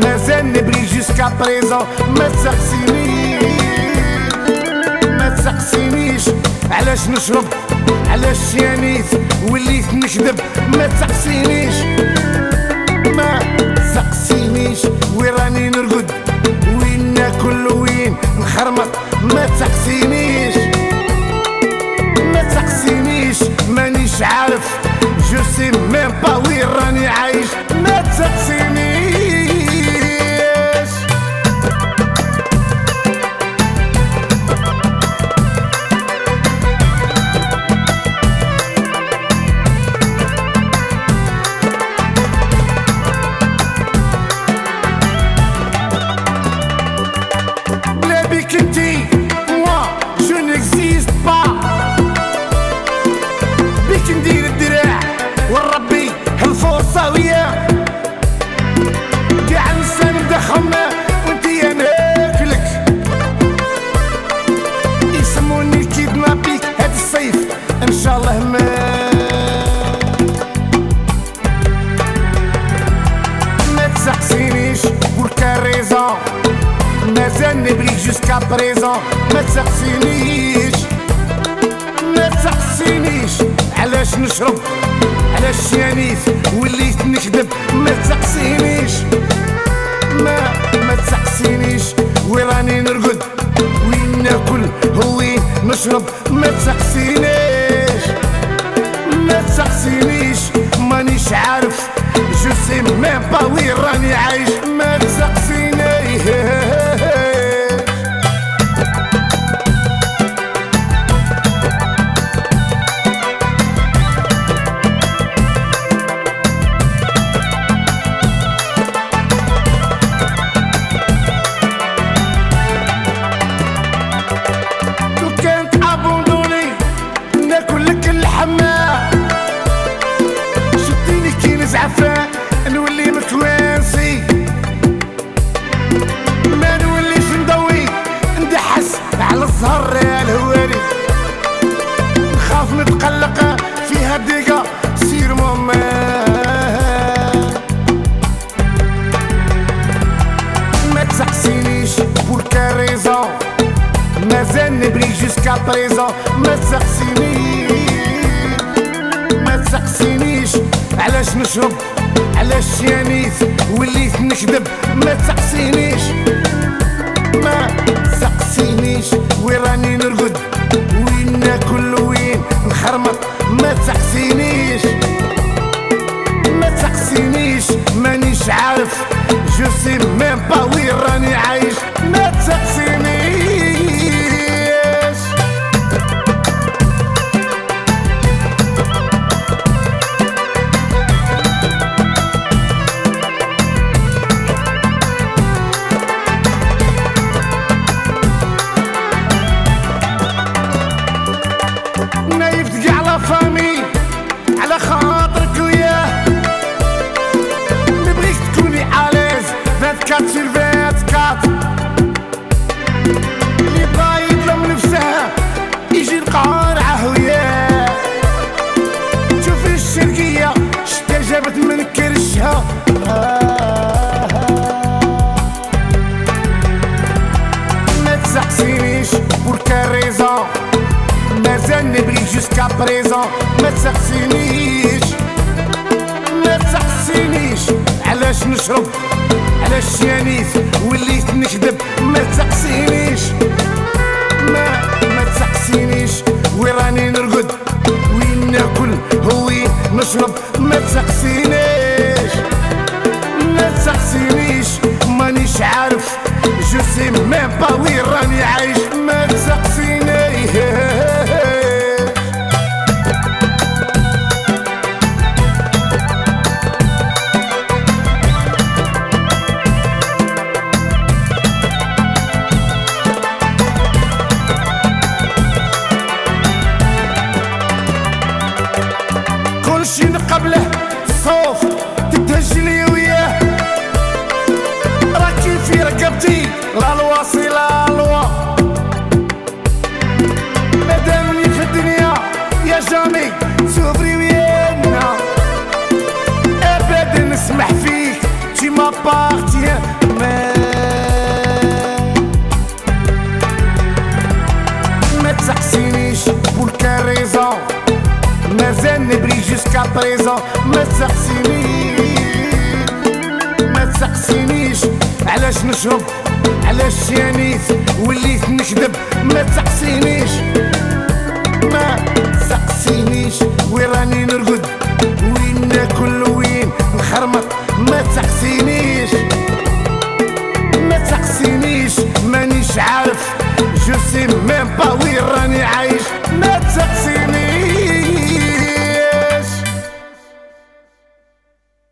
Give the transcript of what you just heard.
كان ريزون مازال نبري jusqu'à présent ما تسقسينيش ما تسقسينيش علاش نشرب علاش شانيت وليت نكذب ما تسقسينيش ما تسقسينيش وين راني نرقد وين ناكل وين نخرمط ما تسقسينيش ما تسقسينيش مانيش عارف جو سي ميم با وين راني عايش ما تسقسينيش jusqu'à présent ما تسقسينيش ما تسقسينيش علاش نشرب علاش شانيت وليت نكذب ما تسقسينيش ما ما تسقسينيش وين راني نرقد وين ناكل وين نشرب ما تسقسينيش ما تسقسينيش مانيش عارف je sais même pas وين راني عايش نبري jusqu'à présent ما تسقسينيش ما تسقسينيش علاش نشرب علاش شانيت وليت نكذب ما تسقسينيش ما تسقسينيش وين راني نرقد وين ناكل وين نخرمط ما تسقسينيش ما تسقسينيش مانيش عارف je sais لا فامي على خاطرك وياه. نبغيك تكوني اليز 24 سير 24 jusqu'à présent ما تسقسينيش ما تسقسينيش علاش نشرب علاش شانيت وليت نكذب ما تسقسينيش ما ما تسقسينيش وين راني نرقد وين ناكل وين نشرب ما تسقسينيش ماشيين قبله. الصوف تتهجلي وياه. راكي في رقبتي؟ لا الواصي لا الوا. مادامني في الدنيا يا جامي سوفري وياه ابدا نسمح فيك تي ما بارت نبري jusqu'à présent ما تسقسينيش ما تسقسينيش علاش نشرب علاش شانيت وليت نكذب ما تسقسينيش ما تسقسينيش وين راني نرقد وين ناكل وين نخرمط ما تسقسينيش ما تسقسينيش مانيش عارف je sais même pas وين راني عايش ما تسقسينيش